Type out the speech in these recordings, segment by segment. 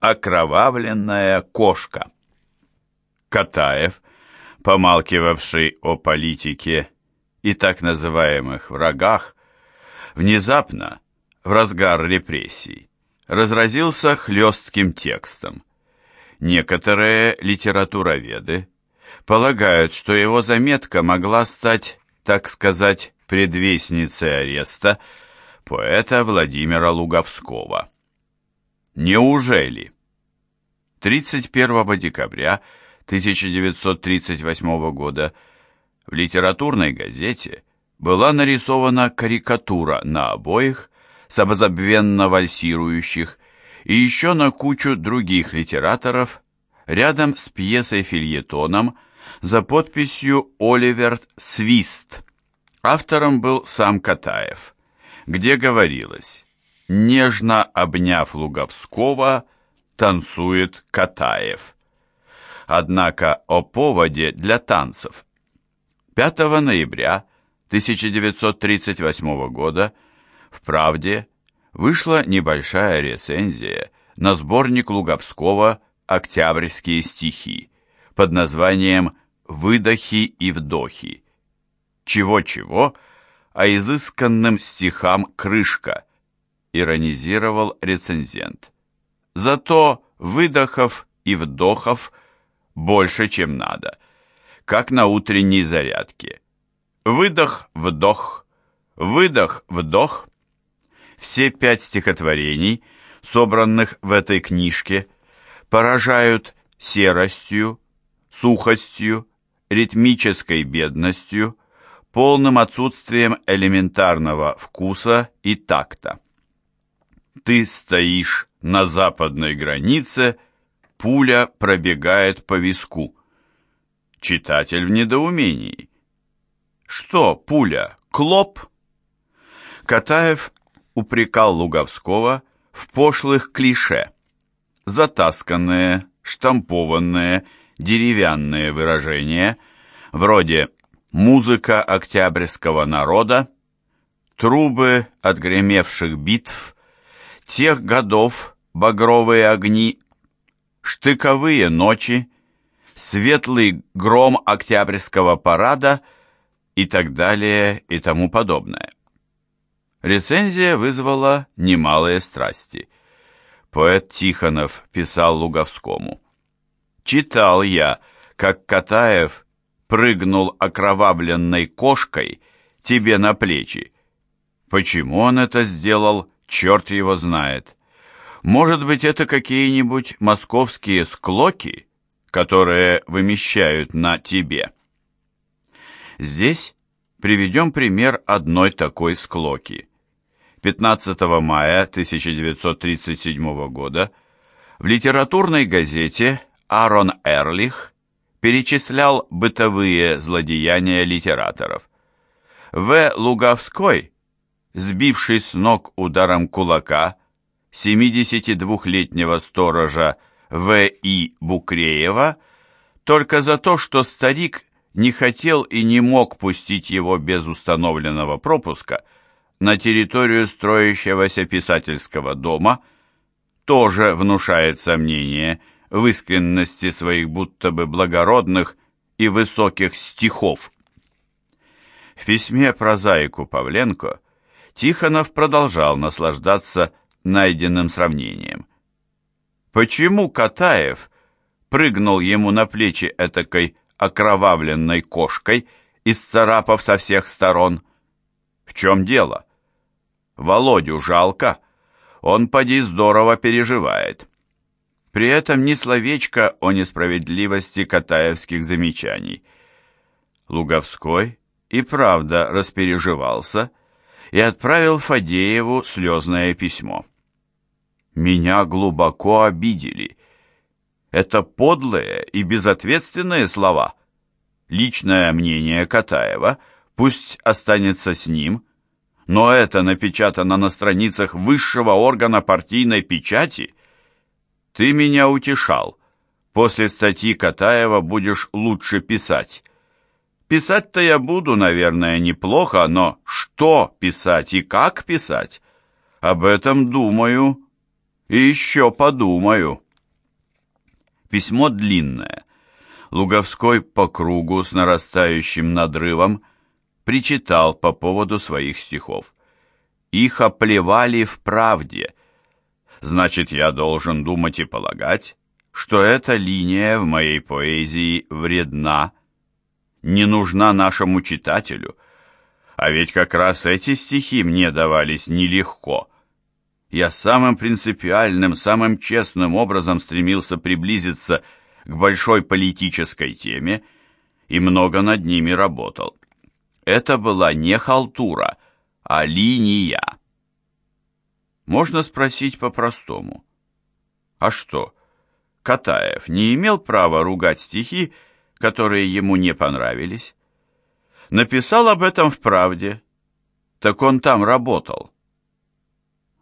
Окровавленная кошка. Катаев, помалкивавший о политике и так называемых врагах, внезапно, в разгар репрессий, разразился хлестким текстом. Некоторые литературоведы полагают, что его заметка могла стать, так сказать, предвестницей ареста поэта Владимира Луговского. Неужели? 31 декабря 1938 года в литературной газете была нарисована карикатура на обоих, самозабвенно вальсирующих, и еще на кучу других литераторов рядом с пьесой-фильетоном за подписью «Оливер Свист». Автором был сам Катаев, где говорилось Нежно обняв Луговского, танцует Катаев. Однако о поводе для танцев. 5 ноября 1938 года в «Правде» вышла небольшая рецензия на сборник Луговского «Октябрьские стихи» под названием «Выдохи и вдохи». Чего-чего, а изысканным стихам крышка – иронизировал рецензент. Зато выдохов и вдохов больше, чем надо, как на утренней зарядке. Выдох-вдох, выдох-вдох. Все пять стихотворений, собранных в этой книжке, поражают серостью, сухостью, ритмической бедностью, полным отсутствием элементарного вкуса и такта. Ты стоишь на западной границе, пуля пробегает по виску. Читатель в недоумении. Что, пуля, клоп? Катаев упрекал Луговского в пошлых клише. Затасканные, штампованные, деревянные выражения, вроде «музыка октябрьского народа», «трубы отгремевших битв», тех годов багровые огни, штыковые ночи, светлый гром Октябрьского парада и так далее и тому подобное. Рецензия вызвала немалые страсти. Поэт Тихонов писал Луговскому. «Читал я, как Катаев прыгнул окровавленной кошкой тебе на плечи. Почему он это сделал, Черт его знает. Может быть, это какие-нибудь московские склоки, которые вымещают на тебе. Здесь приведем пример одной такой склоки. 15 мая 1937 года в литературной газете Аарон Эрлих перечислял бытовые злодеяния литераторов. В. Луговской сбивший с ног ударом кулака 72-летнего сторожа В.И. Букреева только за то, что старик не хотел и не мог пустить его без установленного пропуска на территорию строящегося писательского дома, тоже внушает сомнение в искренности своих будто бы благородных и высоких стихов. В письме прозаику Павленко Тихонов продолжал наслаждаться найденным сравнением. Почему Катаев прыгнул ему на плечи этакой окровавленной кошкой, исцарапав со всех сторон? В чем дело? Володю жалко, он поди здорово переживает. При этом ни словечко о несправедливости катаевских замечаний. Луговской и правда распереживался, и отправил Фадееву слезное письмо. «Меня глубоко обидели. Это подлые и безответственные слова. Личное мнение Катаева пусть останется с ним, но это напечатано на страницах высшего органа партийной печати. Ты меня утешал. После статьи Катаева будешь лучше писать. Писать-то я буду, наверное, неплохо, но что писать и как писать? Об этом думаю и еще подумаю. Письмо длинное. Луговской по кругу с нарастающим надрывом причитал по поводу своих стихов. Их оплевали в правде. Значит, я должен думать и полагать, что эта линия в моей поэзии вредна, не нужна нашему читателю. А ведь как раз эти стихи мне давались нелегко. Я самым принципиальным, самым честным образом стремился приблизиться к большой политической теме и много над ними работал. Это была не халтура, а линия. Можно спросить по-простому. А что, Катаев не имел права ругать стихи, которые ему не понравились? Написал об этом в «Правде». Так он там работал.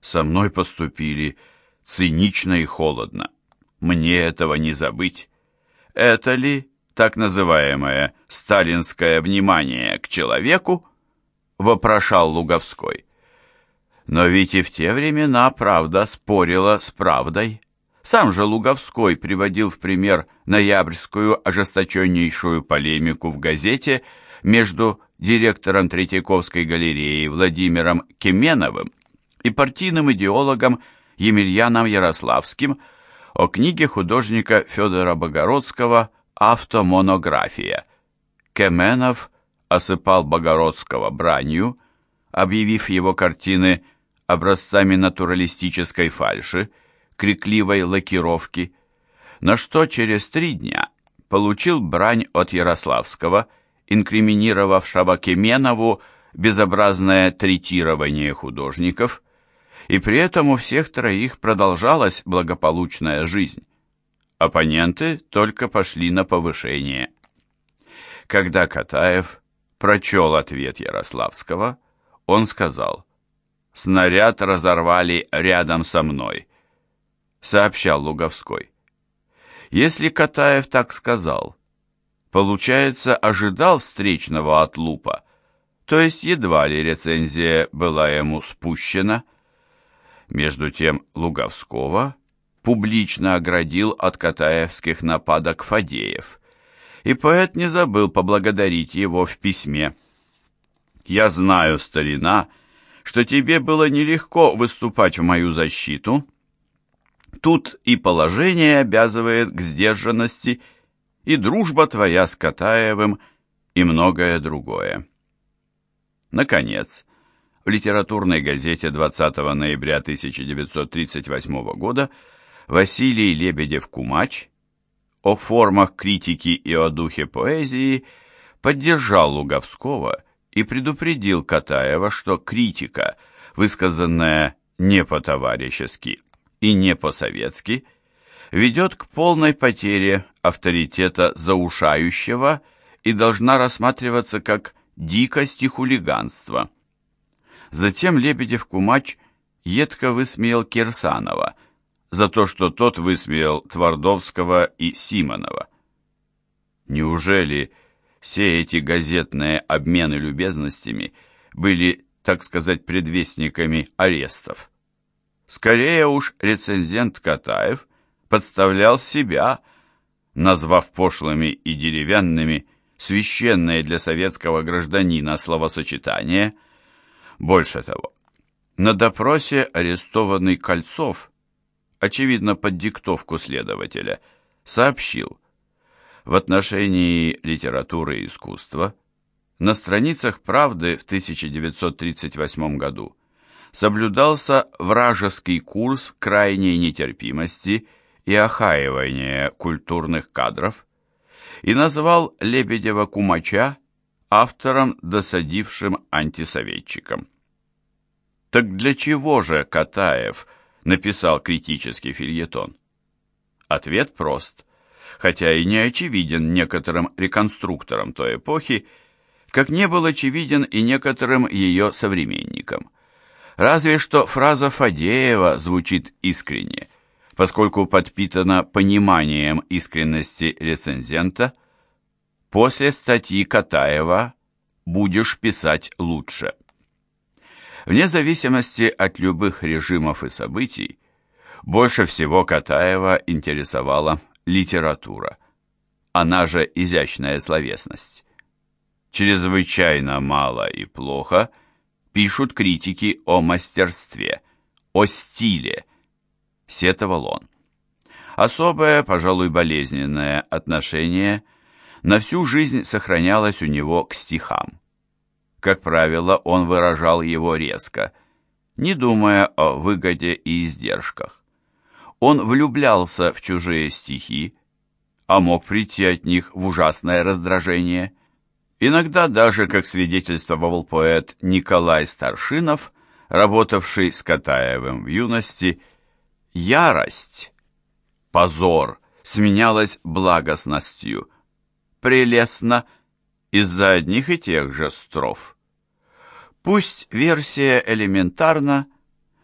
Со мной поступили цинично и холодно. Мне этого не забыть. Это ли так называемое «сталинское внимание к человеку»? Вопрошал Луговской. Но ведь и в те времена правда спорила с правдой. Сам же Луговской приводил в пример ноябрьскую ожесточеннейшую полемику в газете между директором Третьяковской галереи Владимиром Кеменовым и партийным идеологом Емельяном Ярославским о книге художника Федора Богородского «Автомонография». Кеменов осыпал Богородского бранью, объявив его картины образцами натуралистической фальши, крикливой лакировки, на что через три дня получил брань от Ярославского, инкриминировавшего Кеменову безобразное третирование художников, и при этом у всех троих продолжалась благополучная жизнь. Оппоненты только пошли на повышение. Когда Катаев прочел ответ Ярославского, он сказал, «Снаряд разорвали рядом со мной сообщал Луговской. Если Катаев так сказал, получается, ожидал встречного от Лупа, то есть едва ли рецензия была ему спущена. Между тем Луговского публично оградил от катаевских нападок Фадеев, и поэт не забыл поблагодарить его в письме. «Я знаю, старина, что тебе было нелегко выступать в мою защиту, Тут и положение обязывает к сдержанности, и дружба твоя с Катаевым, и многое другое. Наконец, в литературной газете 20 ноября 1938 года Василий Лебедев-Кумач о формах критики и о духе поэзии поддержал Луговского и предупредил Катаева, что критика, высказанная не по-товарищески, и не по-советски, ведет к полной потере авторитета заушающего и должна рассматриваться как дикость и хулиганство. Затем Лебедев-Кумач едко высмеял Кирсанова за то, что тот высмеял Твардовского и Симонова. Неужели все эти газетные обмены любезностями были, так сказать, предвестниками арестов? Скорее уж рецензент Катаев подставлял себя, назвав пошлыми и деревянными священное для советского гражданина словосочетание. Больше того, на допросе арестованный Кольцов, очевидно под диктовку следователя, сообщил, в отношении литературы и искусства на страницах «Правды» в 1938 году соблюдался вражеский курс крайней нетерпимости и охаивания культурных кадров и назвал Лебедева-Кумача автором, досадившим антисоветчиком. Так для чего же Катаев написал критический фильетон? Ответ прост, хотя и не очевиден некоторым реконструкторам той эпохи, как не был очевиден и некоторым ее современникам. Разве что фраза Фадеева звучит искренне, поскольку подпитана пониманием искренности рецензента. После статьи Катаева будешь писать лучше. Вне зависимости от любых режимов и событий, больше всего Катаева интересовала литература, она же изящная словесность. Чрезвычайно мало и плохо пишут критики о мастерстве, о стиле, сетовал он. Особое, пожалуй, болезненное отношение на всю жизнь сохранялось у него к стихам. Как правило, он выражал его резко, не думая о выгоде и издержках. Он влюблялся в чужие стихи, а мог прийти от них в ужасное раздражение. Иногда даже, как свидетельствовал поэт Николай Старшинов, работавший с Катаевым в юности, ярость, позор сменялась благостностью, прелестно из-за одних и тех же строф. Пусть версия элементарна,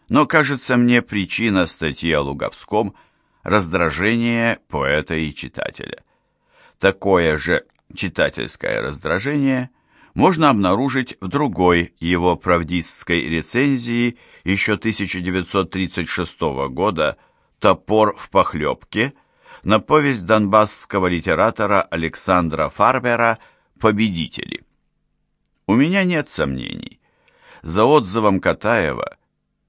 но, кажется мне, причина статьи о Луговском – раздражение поэта и читателя. Такое же читательское раздражение можно обнаружить в другой его правдистской рецензии еще 1936 года «Топор в похлебке» на повесть донбасского литератора Александра Фарбера «Победители». У меня нет сомнений. За отзывом Катаева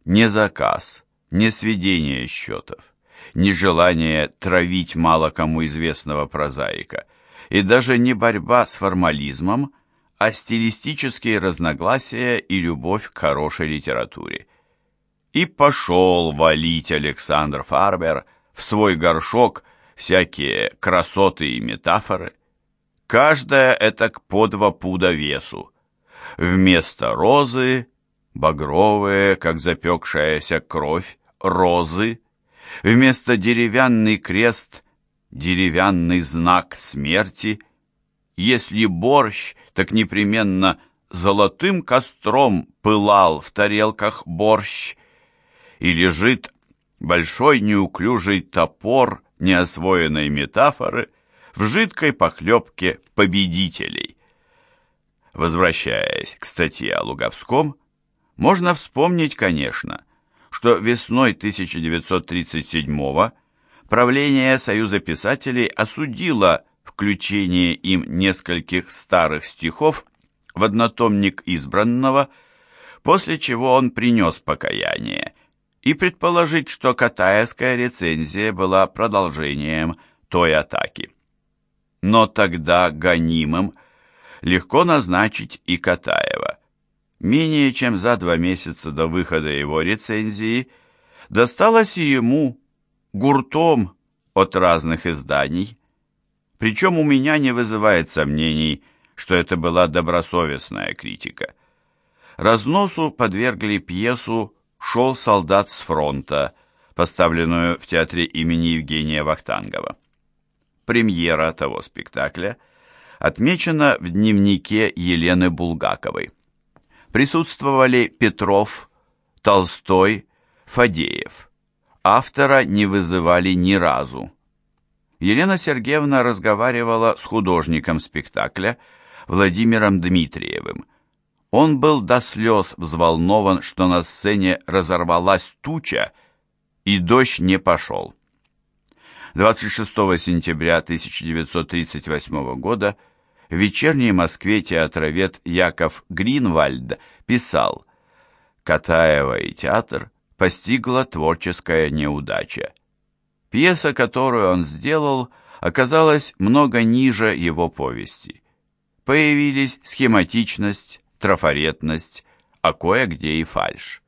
не заказ, не сведение счетов, не желание травить мало кому известного прозаика и даже не борьба с формализмом, а стилистические разногласия и любовь к хорошей литературе. И пошел валить Александр Фарбер в свой горшок всякие красоты и метафоры. Каждая это по два пуда весу. Вместо розы багровые, как запекшаяся кровь, розы. Вместо деревянный крест — деревянный знак смерти. Если борщ, так непременно золотым костром пылал в тарелках борщ. И лежит большой неуклюжий топор неосвоенной метафоры в жидкой похлебке победителей. Возвращаясь к статье о Луговском, можно вспомнить, конечно, что весной 1937 правление Союза писателей осудило включение им нескольких старых стихов в однотомник избранного, после чего он принес покаяние, и предположить, что Катаевская рецензия была продолжением той атаки. Но тогда гонимым легко назначить и Катаева. Менее чем за два месяца до выхода его рецензии досталось и ему гуртом от разных изданий. Причем у меня не вызывает сомнений, что это была добросовестная критика. Разносу подвергли пьесу «Шел солдат с фронта», поставленную в театре имени Евгения Вахтангова. Премьера того спектакля отмечена в дневнике Елены Булгаковой. Присутствовали Петров, Толстой, Фадеев. Автора не вызывали ни разу. Елена Сергеевна разговаривала с художником спектакля Владимиром Дмитриевым. Он был до слез взволнован, что на сцене разорвалась туча, и дождь не пошел. 26 сентября 1938 года в вечерней Москве театровед Яков Гринвальд писал «Катаева и театр постигла творческая неудача. Пьеса, которую он сделал, оказалась много ниже его повести. Появились схематичность, трафаретность, а кое-где и фальшь.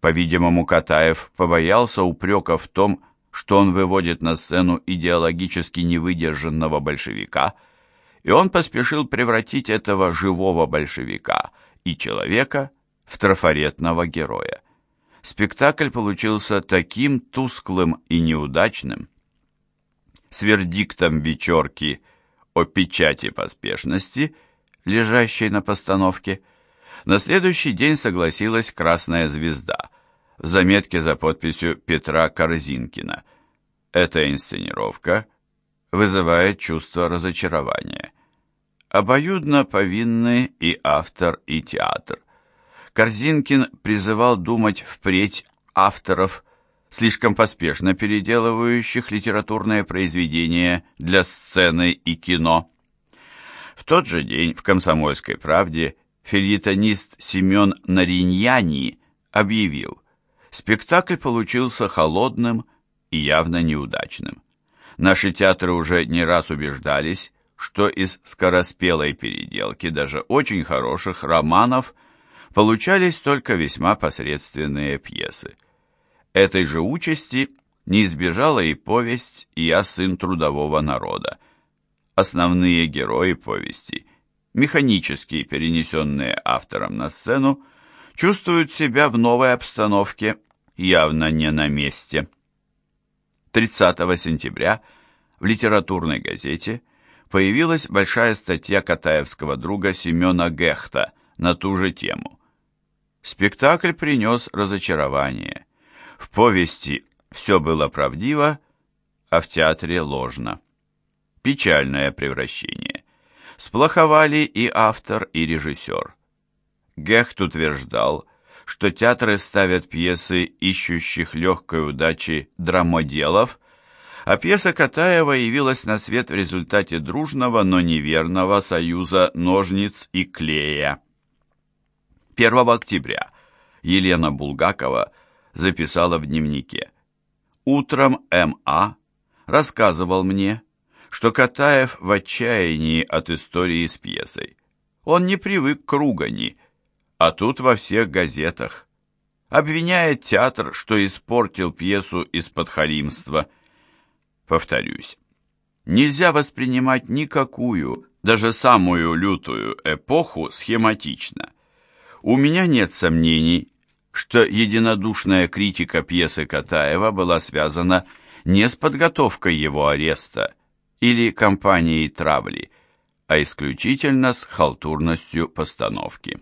По-видимому, Катаев побоялся упрека в том, что он выводит на сцену идеологически невыдержанного большевика, и он поспешил превратить этого живого большевика и человека в трафаретного героя спектакль получился таким тусклым и неудачным. С вердиктом вечерки о печати поспешности, лежащей на постановке, на следующий день согласилась «Красная звезда» в заметке за подписью Петра Корзинкина. Эта инсценировка вызывает чувство разочарования. Обоюдно повинны и автор, и театр. Корзинкин призывал думать впредь авторов слишком поспешно переделывающих литературное произведение для сцены и кино. В тот же день в «Комсомольской правде» фельетонист Семен Нариньяни объявил, спектакль получился холодным и явно неудачным. Наши театры уже не раз убеждались, что из скороспелой переделки даже очень хороших романов получались только весьма посредственные пьесы. Этой же участи не избежала и повесть «Я сын трудового народа». Основные герои повести, механически перенесенные автором на сцену, чувствуют себя в новой обстановке, явно не на месте. 30 сентября в литературной газете появилась большая статья катаевского друга Семена Гехта на ту же тему. Спектакль принес разочарование. В повести все было правдиво, а в театре ложно. Печальное превращение. Сплоховали и автор, и режиссер. Гехт утверждал, что театры ставят пьесы ищущих легкой удачи драмоделов, а пьеса Катаева явилась на свет в результате дружного, но неверного союза ножниц и клея. 1 октября Елена Булгакова записала в дневнике. Утром М.А. рассказывал мне, что Катаев в отчаянии от истории с пьесой. Он не привык к ругани, а тут во всех газетах. Обвиняет театр, что испортил пьесу из-под халимства. Повторюсь, нельзя воспринимать никакую, даже самую лютую эпоху схематично. У меня нет сомнений, что единодушная критика пьесы Катаева была связана не с подготовкой его ареста или кампанией травли, а исключительно с халтурностью постановки.